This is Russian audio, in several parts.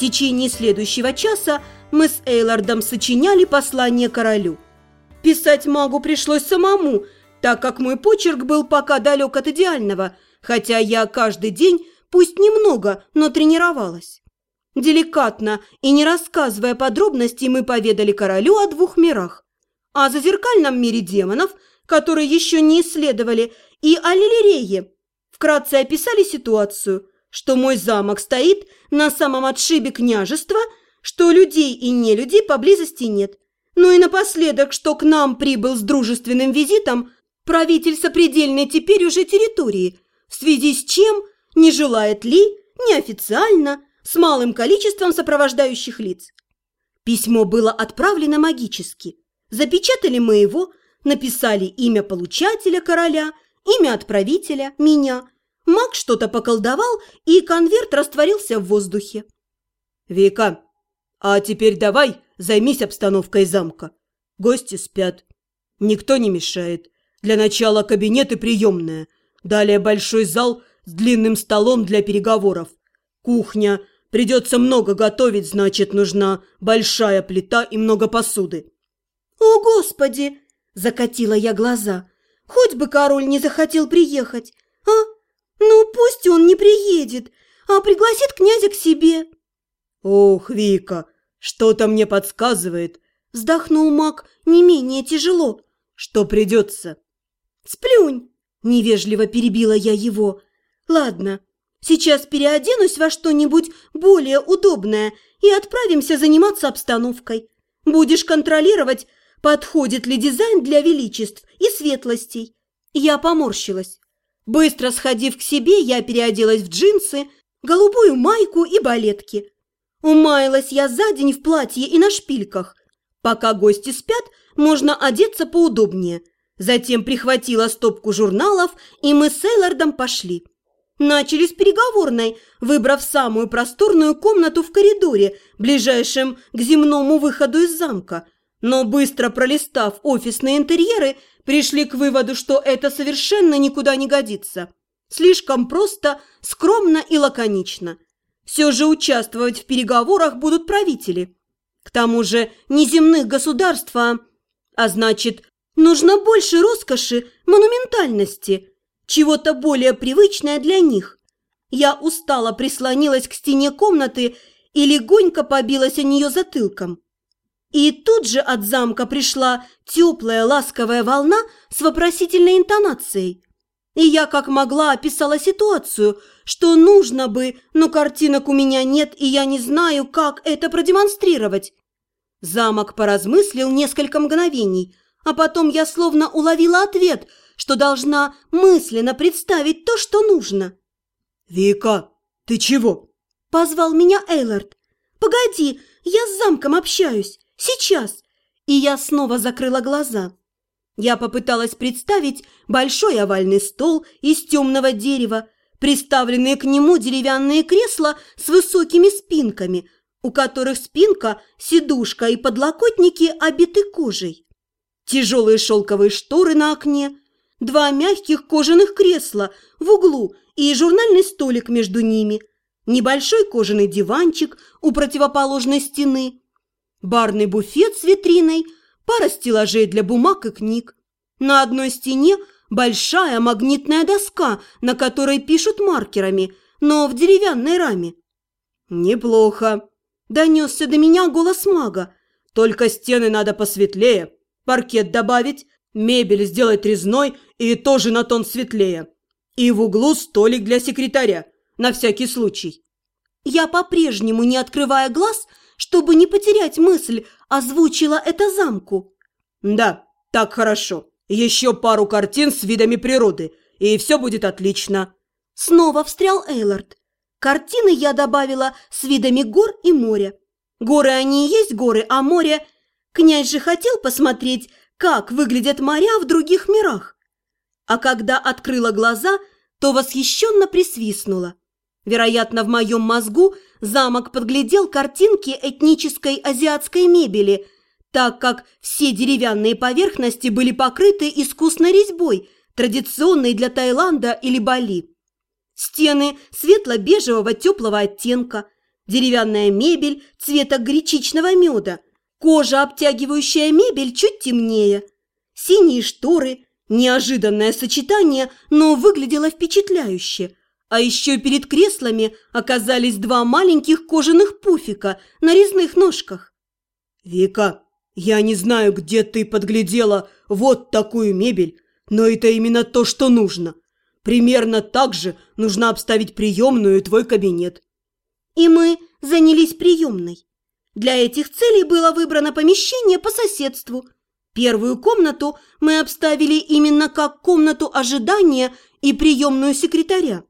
течение следующего часа мы с Эйлардом сочиняли послание королю. Писать магу пришлось самому, так как мой почерк был пока далек от идеального, хотя я каждый день, пусть немного, но тренировалась. Деликатно и не рассказывая подробностей, мы поведали королю о двух мирах. О зазеркальном мире демонов, которые еще не исследовали, и о Лилерее. Вкратце описали ситуацию, что мой замок стоит на самом отшибе княжества, что людей и нелюдей поблизости нет. Ну и напоследок, что к нам прибыл с дружественным визитом правитель сопредельной теперь уже территории, в связи с чем не желает ли, неофициально, с малым количеством сопровождающих лиц. Письмо было отправлено магически. Запечатали мы его, написали имя получателя короля, имя отправителя, меня. Маг что-то поколдовал, и конверт растворился в воздухе. «Вика, а теперь давай займись обстановкой замка. Гости спят. Никто не мешает. Для начала кабинет и приемная. Далее большой зал с длинным столом для переговоров. Кухня. Придется много готовить, значит, нужна большая плита и много посуды. «О, Господи!» – закатила я глаза. «Хоть бы король не захотел приехать? Ну, пусть он не приедет, а пригласит князя к себе». «Ох, Вика, что-то мне подсказывает», – вздохнул маг не менее тяжело, – «что придется». «Сплюнь!» – невежливо перебила я его. «Ладно, сейчас переоденусь во что-нибудь более удобное и отправимся заниматься обстановкой. Будешь контролировать, подходит ли дизайн для величеств и светлостей. Я поморщилась. Быстро сходив к себе, я переоделась в джинсы, голубую майку и балетки. Умаялась я за день в платье и на шпильках. Пока гости спят, можно одеться поудобнее. Затем прихватила стопку журналов, и мы с Эйлардом пошли. Начали с переговорной, выбрав самую просторную комнату в коридоре, ближайшем к земному выходу из замка – но быстро пролистав офисные интерьеры, пришли к выводу, что это совершенно никуда не годится. Слишком просто, скромно и лаконично. Все же участвовать в переговорах будут правители. К тому же неземных государств, а, а значит, нужно больше роскоши, монументальности, чего-то более привычное для них. Я устало прислонилась к стене комнаты и легонько побилась о нее затылком. И тут же от замка пришла теплая ласковая волна с вопросительной интонацией. И я как могла описала ситуацию, что нужно бы, но картинок у меня нет, и я не знаю, как это продемонстрировать. Замок поразмыслил несколько мгновений, а потом я словно уловила ответ, что должна мысленно представить то, что нужно. «Вика, ты чего?» – позвал меня Эйлард. «Погоди, я с замком общаюсь. Сейчас!» И я снова закрыла глаза. Я попыталась представить большой овальный стол из темного дерева, приставленные к нему деревянные кресла с высокими спинками, у которых спинка, сидушка и подлокотники обиты кожей. Тяжелые шелковые шторы на окне, два мягких кожаных кресла в углу и журнальный столик между ними, небольшой кожаный диванчик у противоположной стены – барный буфет с витриной, пара стеллажей для бумаг и книг. На одной стене большая магнитная доска, на которой пишут маркерами, но в деревянной раме. «Неплохо», – донесся до меня голос мага. «Только стены надо посветлее, паркет добавить, мебель сделать резной и тоже на тон светлее. И в углу столик для секретаря, на всякий случай». Я по-прежнему, не открывая глаз, – чтобы не потерять мысль, озвучила это замку. «Да, так хорошо. Еще пару картин с видами природы, и все будет отлично». Снова встрял Эйлард. Картины я добавила с видами гор и моря. Горы они и есть горы, а море... Князь же хотел посмотреть, как выглядят моря в других мирах. А когда открыла глаза, то восхищенно присвистнула. Вероятно, в моем мозгу замок подглядел картинки этнической азиатской мебели, так как все деревянные поверхности были покрыты искусной резьбой, традиционной для Таиланда или Бали. Стены светло-бежевого теплого оттенка, деревянная мебель цвета гречичного меда, кожа, обтягивающая мебель, чуть темнее, синие шторы, неожиданное сочетание, но выглядело впечатляюще. А еще перед креслами оказались два маленьких кожаных пуфика на резных ножках. «Вика, я не знаю, где ты подглядела вот такую мебель, но это именно то, что нужно. Примерно так же нужно обставить приемную и твой кабинет. И мы занялись приемной. Для этих целей было выбрано помещение по соседству. Первую комнату мы обставили именно как комнату ожидания и приемную секретаря.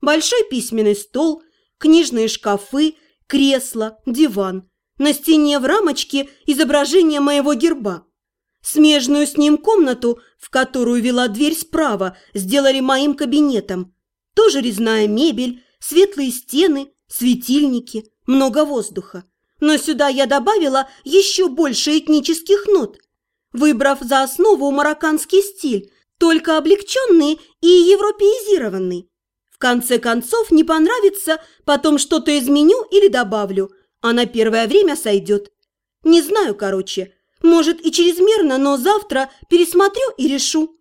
Большой письменный стол, книжные шкафы, кресло, диван. На стене в рамочке изображение моего герба. Смежную с ним комнату, в которую вела дверь справа, сделали моим кабинетом. Тоже резная мебель, светлые стены, светильники, много воздуха. Но сюда я добавила еще больше этнических нот, выбрав за основу марокканский стиль, только облегченный и европеизированный. В конце концов, не понравится, потом что-то изменю или добавлю, а на первое время сойдет. Не знаю, короче, может, и чрезмерно, но завтра пересмотрю и решу.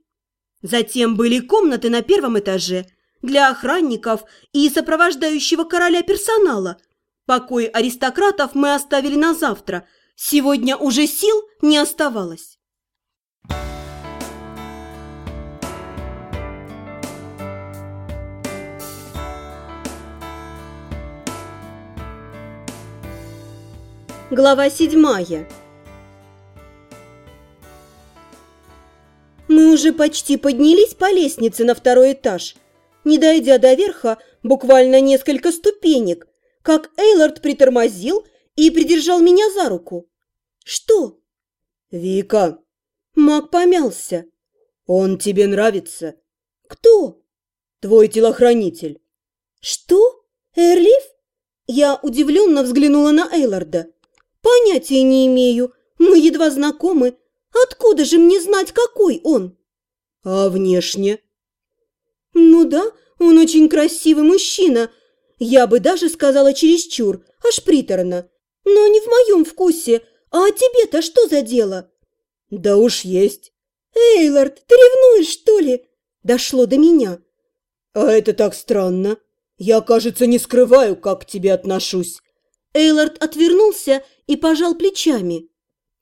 Затем были комнаты на первом этаже для охранников и сопровождающего короля персонала. Покой аристократов мы оставили на завтра. Сегодня уже сил не оставалось. Глава седьмая Мы уже почти поднялись по лестнице на второй этаж. Не дойдя до верха, буквально несколько ступенек, как Эйлард притормозил и придержал меня за руку. «Что?» «Вика!» Маг помялся. «Он тебе нравится?» «Кто?» «Твой телохранитель». «Что? Эрлиф?» Я удивленно взглянула на Эйларда. «Понятия не имею. Мы едва знакомы. Откуда же мне знать, какой он? А внешне? Ну да, он очень красивый мужчина. Я бы даже сказала чересчур, аж приторно. Но не в моем вкусе. А тебе-то что за дело? Да уж есть. Эйлард, ты ревнуешь, что ли? Дошло до меня. А это так странно. Я, кажется, не скрываю, как к тебе отношусь. Эйлард отвернулся и пожал плечами.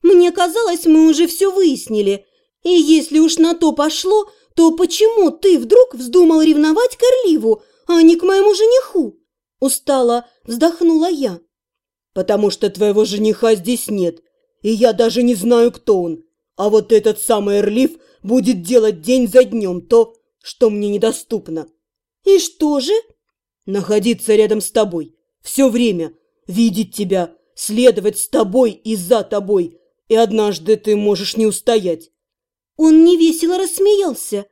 Мне казалось, мы уже все выяснили. И если уж на то пошло, то почему ты вдруг вздумал ревновать к Орливу, а не к моему жениху?» Устала, вздохнула я. «Потому что твоего жениха здесь нет, и я даже не знаю, кто он. А вот этот самый Эрлиф будет делать день за днем то, что мне недоступно». «И что же?» «Находиться рядом с тобой. Все время. Видеть тебя. Следовать с тобой и за тобой и однажды ты можешь не устоять». Он невесело рассмеялся.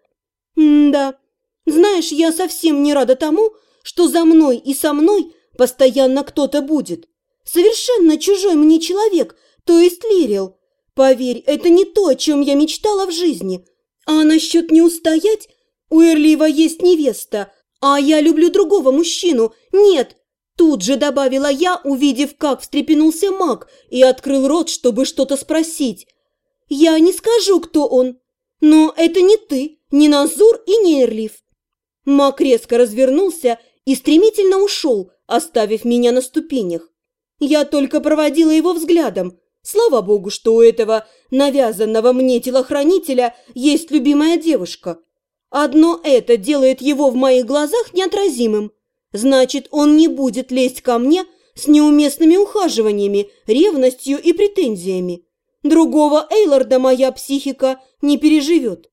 «Да, знаешь, я совсем не рада тому, что за мной и со мной постоянно кто-то будет. Совершенно чужой мне человек, то есть Лирил. Поверь, это не то, о чем я мечтала в жизни. А насчет не устоять? У Эрлива есть невеста, а я люблю другого мужчину. Нет, Тут же добавила я, увидев, как встрепенулся маг и открыл рот, чтобы что-то спросить. «Я не скажу, кто он, но это не ты, не Назур и не Эрлиф». Маг резко развернулся и стремительно ушел, оставив меня на ступенях. Я только проводила его взглядом. Слава богу, что у этого навязанного мне телохранителя есть любимая девушка. Одно это делает его в моих глазах неотразимым. Значит, он не будет лезть ко мне с неуместными ухаживаниями, ревностью и претензиями. Другого Эйларда моя психика не переживет.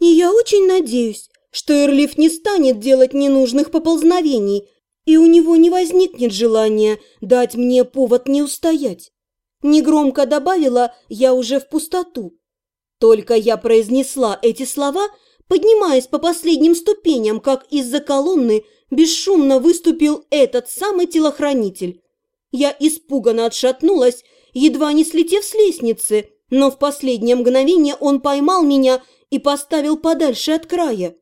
И я очень надеюсь, что Эрлиф не станет делать ненужных поползновений, и у него не возникнет желания дать мне повод не устоять. Негромко добавила я уже в пустоту. Только я произнесла эти слова, поднимаясь по последним ступеням, как из-за колонны бесшумно выступил этот самый телохранитель. Я испуганно отшатнулась, едва не слетев с лестницы, но в последнее мгновение он поймал меня и поставил подальше от края.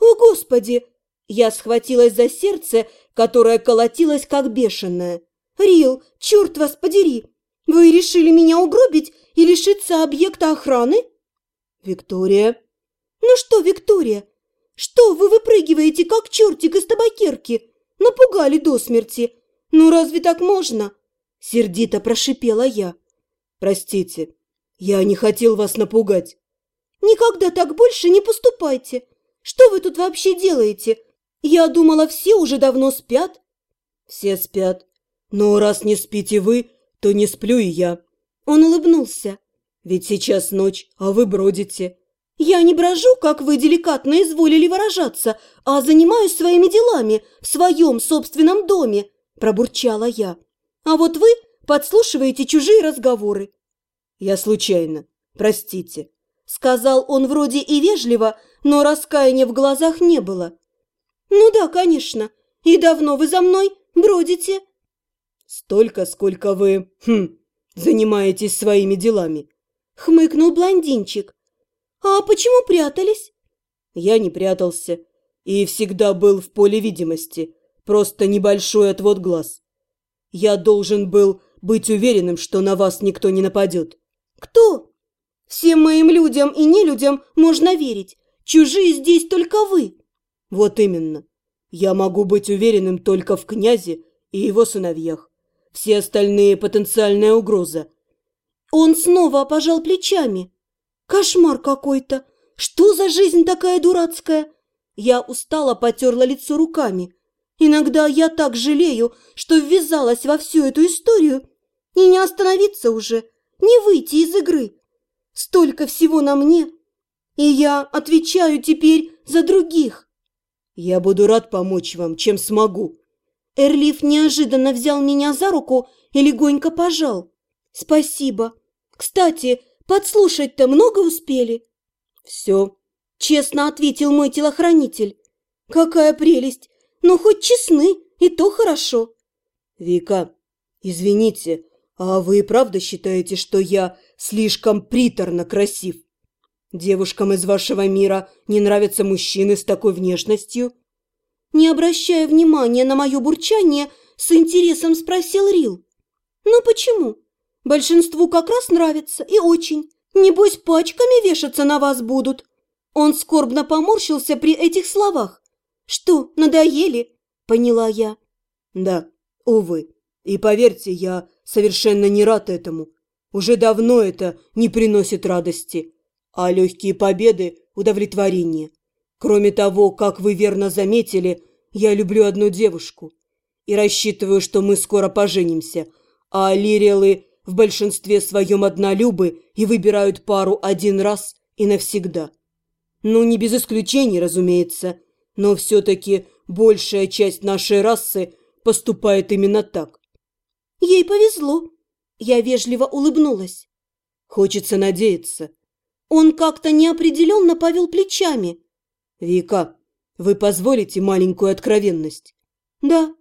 «О, Господи!» Я схватилась за сердце, которое колотилось как бешеное. «Рил, черт вас подери! Вы решили меня угробить и лишиться объекта охраны?» «Виктория?» «Ну что, Виктория? Что вы выпрыгиваете, как чертик из табакерки? Напугали до смерти. Ну разве так можно?» Сердито прошипела я. «Простите, я не хотел вас напугать». «Никогда так больше не поступайте. Что вы тут вообще делаете? Я думала, все уже давно спят». «Все спят. Но раз не спите вы, то не сплю и я». Он улыбнулся. «Ведь сейчас ночь, а вы бродите». «Я не брожу, как вы деликатно изволили выражаться, а занимаюсь своими делами в своем собственном доме», – пробурчала я. «А вот вы подслушиваете чужие разговоры». «Я случайно. Простите», – сказал он вроде и вежливо, но раскаяния в глазах не было. «Ну да, конечно. И давно вы за мной бродите?» «Столько, сколько вы, хм, занимаетесь своими делами», – хмыкнул блондинчик. «А почему прятались?» Я не прятался и всегда был в поле видимости, просто небольшой отвод глаз. Я должен был быть уверенным, что на вас никто не нападет. «Кто?» «Всем моим людям и нелюдям можно верить. Чужие здесь только вы». «Вот именно. Я могу быть уверенным только в князе и его сыновьях. Все остальные – потенциальная угроза». Он снова пожал плечами. Кошмар какой-то! Что за жизнь такая дурацкая? Я устало потерла лицо руками. Иногда я так жалею, что ввязалась во всю эту историю. И не остановиться уже, не выйти из игры. Столько всего на мне. И я отвечаю теперь за других. Я буду рад помочь вам, чем смогу. Эрлиф неожиданно взял меня за руку и легонько пожал. Спасибо. Кстати, Подслушать-то много успели?» «Все», — честно ответил мой телохранитель. «Какая прелесть! Ну, хоть честны, и то хорошо». «Вика, извините, а вы правда считаете, что я слишком приторно красив? Девушкам из вашего мира не нравятся мужчины с такой внешностью?» Не обращая внимания на мое бурчание, с интересом спросил Рил. «Ну почему? Большинству как раз нравится, и очень. Небось, пачками вешаться на вас будут». Он скорбно поморщился при этих словах. «Что, надоели?» – поняла я. «Да, увы. И поверьте, я совершенно не рад этому. Уже давно это не приносит радости, а легкие победы – удовлетворение. Кроме того, как вы верно заметили, я люблю одну девушку и рассчитываю, что мы скоро поженимся, а Лириэлы в большинстве своем однолюбы и выбирают пару один раз и навсегда. Ну, не без исключений, разумеется, но все-таки большая часть нашей расы поступает именно так. Ей повезло. Я вежливо улыбнулась. Хочется надеяться. Он как-то неопределенно повел плечами. Вика, вы позволите маленькую откровенность? Да.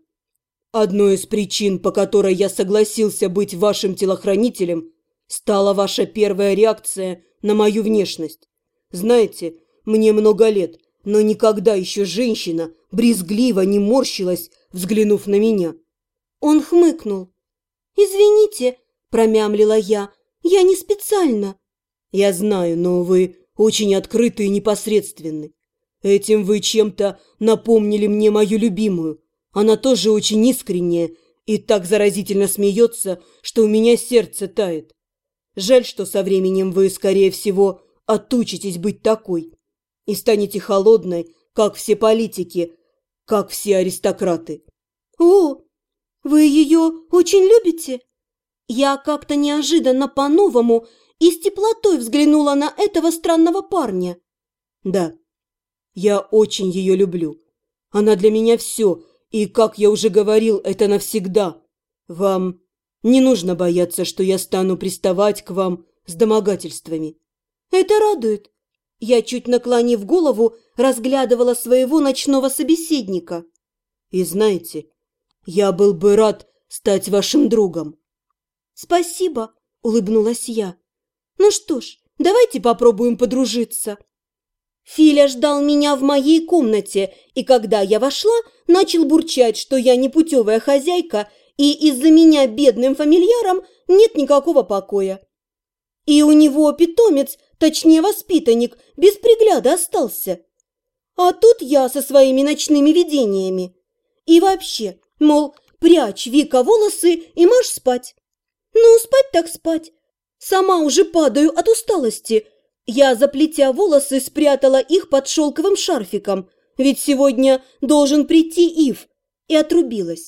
Одной из причин, по которой я согласился быть вашим телохранителем, стала ваша первая реакция на мою внешность. Знаете, мне много лет, но никогда еще женщина брезгливо не морщилась, взглянув на меня. Он хмыкнул. «Извините», – промямлила я, – «я не специально». «Я знаю, но вы очень открыты и непосредственны. Этим вы чем-то напомнили мне мою любимую, она тоже очень искренняя и так заразительно смеется, что у меня сердце тает. Жаль, что со временем вы, скорее всего, отучитесь быть такой и станете холодной, как все политики, как все аристократы. О, вы ее очень любите? Я как-то неожиданно по-новому и с теплотой взглянула на этого странного парня. Да, я очень ее люблю. Она для меня все, и, как я уже говорил, это навсегда. Вам не нужно бояться, что я стану приставать к вам с домогательствами. Это радует. Я, чуть наклонив голову, разглядывала своего ночного собеседника. И знаете, я был бы рад стать вашим другом. Спасибо, улыбнулась я. Ну что ж, давайте попробуем подружиться. Филя ждал меня в моей комнате, и когда я вошла, начал бурчать, что я непутевая хозяйка, и из-за меня бедным фамильярам нет никакого покоя. И у него питомец, точнее воспитанник, без пригляда остался. А тут я со своими ночными видениями. И вообще, мол, прячь, Вика, волосы и марш спать. Ну, спать так спать. Сама уже падаю от усталости. Я, заплетя волосы, спрятала их под шелковым шарфиком, ведь сегодня должен прийти Ив, и отрубилась.